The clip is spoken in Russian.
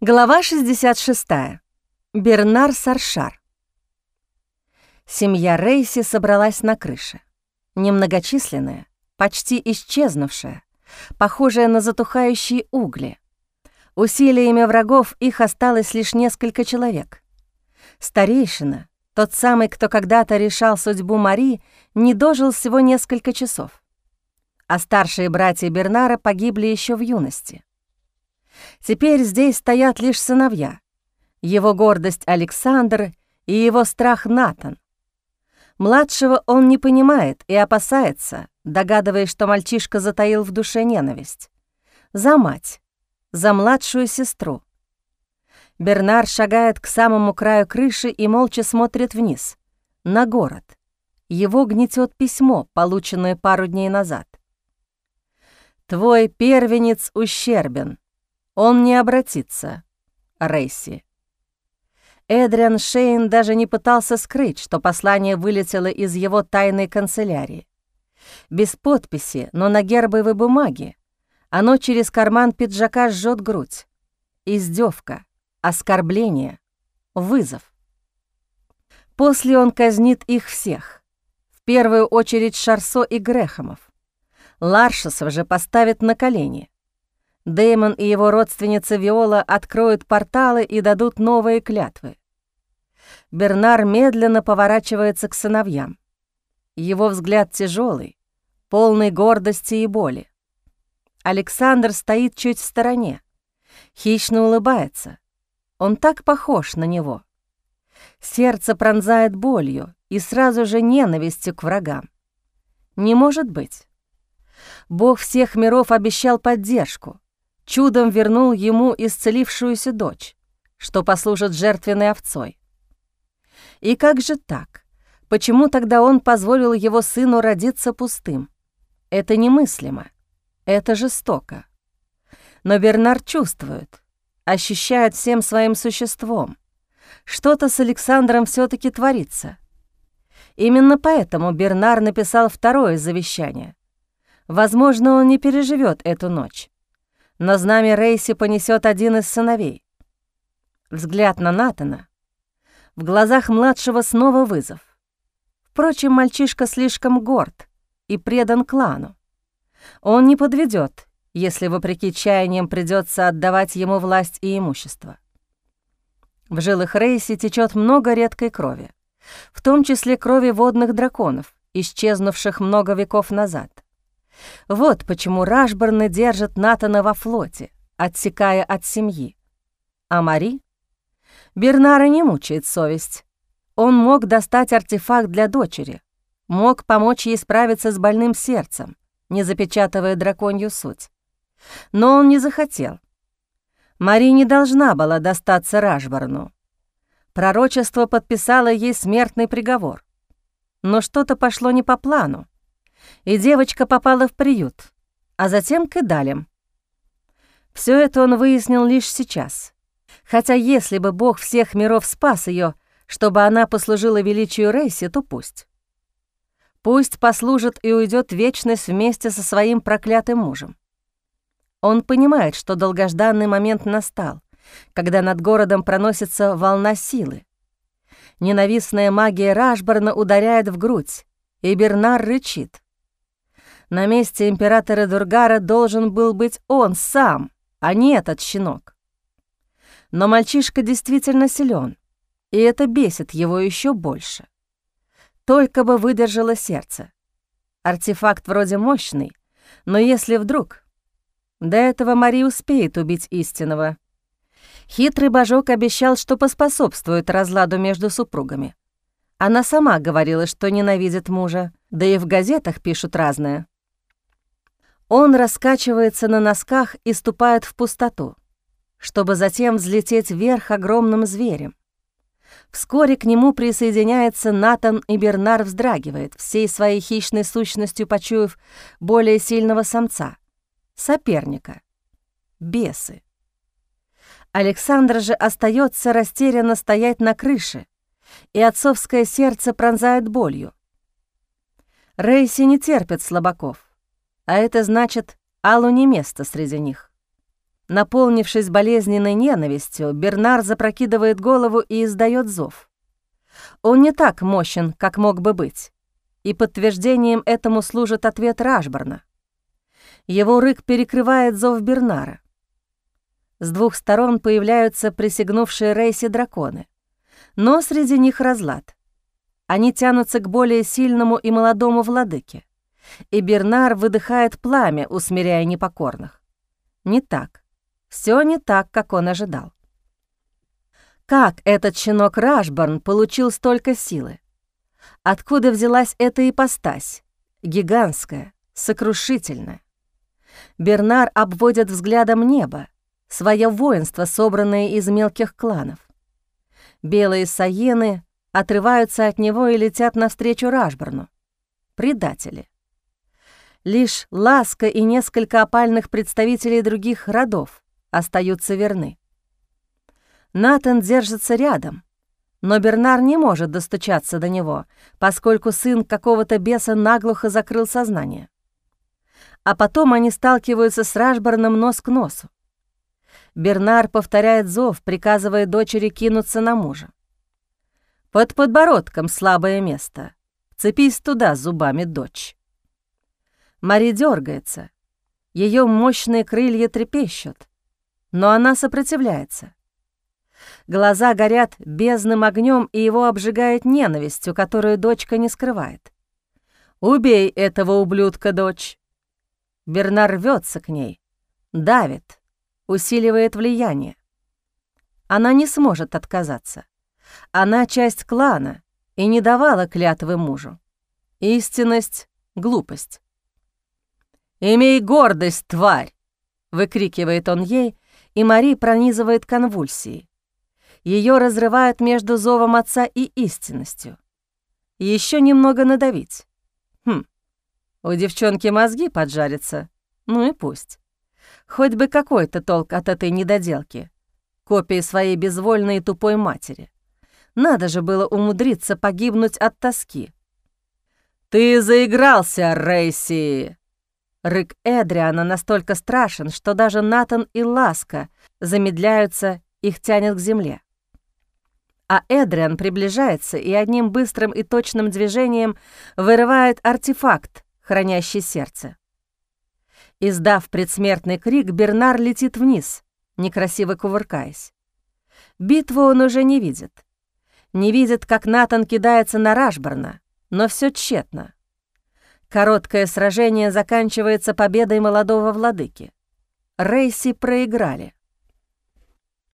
Глава 66. Бернар Саршар. Семья Рейси собралась на крыше. Немногочисленная, почти исчезнувшая, похожая на затухающие угли. Усилиями врагов их осталось лишь несколько человек. Старейшина, тот самый, кто когда-то решал судьбу Мари, не дожил всего несколько часов. А старшие братья Бернара погибли еще в юности. Теперь здесь стоят лишь сыновья. Его гордость Александр и его страх Натан. Младшего он не понимает и опасается, догадываясь, что мальчишка затаил в душе ненависть. За мать, за младшую сестру. Бернар шагает к самому краю крыши и молча смотрит вниз, на город. Его гнетет письмо, полученное пару дней назад. «Твой первенец ущербен», он не обратится, Рейси. Эдриан Шейн даже не пытался скрыть, что послание вылетело из его тайной канцелярии. Без подписи, но на гербовой бумаге. Оно через карман пиджака жжет грудь. Издевка, оскорбление, вызов. После он казнит их всех. В первую очередь Шарсо и Грехомов. Ларшесов же поставит на колени. Дэймон и его родственница Виола откроют порталы и дадут новые клятвы. Бернар медленно поворачивается к сыновьям. Его взгляд тяжелый, полный гордости и боли. Александр стоит чуть в стороне, хищно улыбается. Он так похож на него. Сердце пронзает болью и сразу же ненавистью к врагам. Не может быть. Бог всех миров обещал поддержку, чудом вернул ему исцелившуюся дочь, что послужит жертвенной овцой. И как же так? Почему тогда он позволил его сыну родиться пустым? Это немыслимо. Это жестоко. Но Бернар чувствует, ощущает всем своим существом. Что-то с Александром все таки творится. Именно поэтому Бернар написал второе завещание. Возможно, он не переживет эту ночь но знамя Рейси понесет один из сыновей. Взгляд на Натана. В глазах младшего снова вызов. Впрочем, мальчишка слишком горд и предан клану. Он не подведет, если, вопреки чаяниям, придется отдавать ему власть и имущество. В жилах Рейси течет много редкой крови, в том числе крови водных драконов, исчезнувших много веков назад. Вот почему Рашборны держат Натана во флоте, отсекая от семьи. А Мари? Бернара не мучает совесть. Он мог достать артефакт для дочери, мог помочь ей справиться с больным сердцем, не запечатывая драконью суть. Но он не захотел. Мари не должна была достаться Рашборну. Пророчество подписало ей смертный приговор. Но что-то пошло не по плану и девочка попала в приют, а затем к Идалям. Все это он выяснил лишь сейчас. Хотя если бы бог всех миров спас ее, чтобы она послужила величию Рейси, то пусть. Пусть послужит и уйдет вечность вместе со своим проклятым мужем. Он понимает, что долгожданный момент настал, когда над городом проносится волна силы. Ненавистная магия Рашборна ударяет в грудь, и Бернар рычит. На месте императора Дургара должен был быть он сам, а не этот щенок. Но мальчишка действительно силен, и это бесит его еще больше. Только бы выдержало сердце. Артефакт вроде мощный, но если вдруг... До этого Мари успеет убить истинного. Хитрый божок обещал, что поспособствует разладу между супругами. Она сама говорила, что ненавидит мужа, да и в газетах пишут разное. Он раскачивается на носках и ступает в пустоту, чтобы затем взлететь вверх огромным зверем. Вскоре к нему присоединяется Натан, и Бернар вздрагивает, всей своей хищной сущностью почуяв более сильного самца, соперника, бесы. Александр же остается растерянно стоять на крыше, и отцовское сердце пронзает болью. Рейси не терпит слабаков а это значит, Аллу не место среди них. Наполнившись болезненной ненавистью, Бернар запрокидывает голову и издает зов. Он не так мощен, как мог бы быть, и подтверждением этому служит ответ Рашборна. Его рык перекрывает зов Бернара. С двух сторон появляются присягнувшие Рейси драконы, но среди них разлад. Они тянутся к более сильному и молодому владыке, и Бернар выдыхает пламя, усмиряя непокорных. Не так. Все не так, как он ожидал. Как этот щенок Рашборн получил столько силы? Откуда взялась эта ипостась? Гигантская, сокрушительная. Бернар обводит взглядом небо, свое воинство, собранное из мелких кланов. Белые саены отрываются от него и летят навстречу Рашборну. Предатели. Лишь Ласка и несколько опальных представителей других родов остаются верны. Натан держится рядом, но Бернар не может достучаться до него, поскольку сын какого-то беса наглухо закрыл сознание. А потом они сталкиваются с Рашборном нос к носу. Бернар повторяет зов, приказывая дочери кинуться на мужа. «Под подбородком слабое место. Цепись туда зубами, дочь». Мари дергается. Ее мощные крылья трепещут, но она сопротивляется. Глаза горят бездным огнем, и его обжигает ненавистью, которую дочка не скрывает. «Убей этого ублюдка, дочь!» Бернар рвется к ней, давит, усиливает влияние. Она не сможет отказаться. Она часть клана и не давала клятвы мужу. Истинность — глупость. «Имей гордость, тварь!» — выкрикивает он ей, и Мари пронизывает конвульсии. Ее разрывают между зовом отца и истинностью. Еще немного надавить. Хм, у девчонки мозги поджарятся. Ну и пусть. Хоть бы какой-то толк от этой недоделки. Копии своей безвольной и тупой матери. Надо же было умудриться погибнуть от тоски. «Ты заигрался, Рейси!» Рык Эдриана настолько страшен, что даже Натан и Ласка замедляются, их тянет к земле. А Эдриан приближается и одним быстрым и точным движением вырывает артефакт, хранящий сердце. Издав предсмертный крик, Бернар летит вниз, некрасиво кувыркаясь. Битву он уже не видит. Не видит, как Натан кидается на Рашборна, но все тщетно. Короткое сражение заканчивается победой молодого владыки. Рейси проиграли.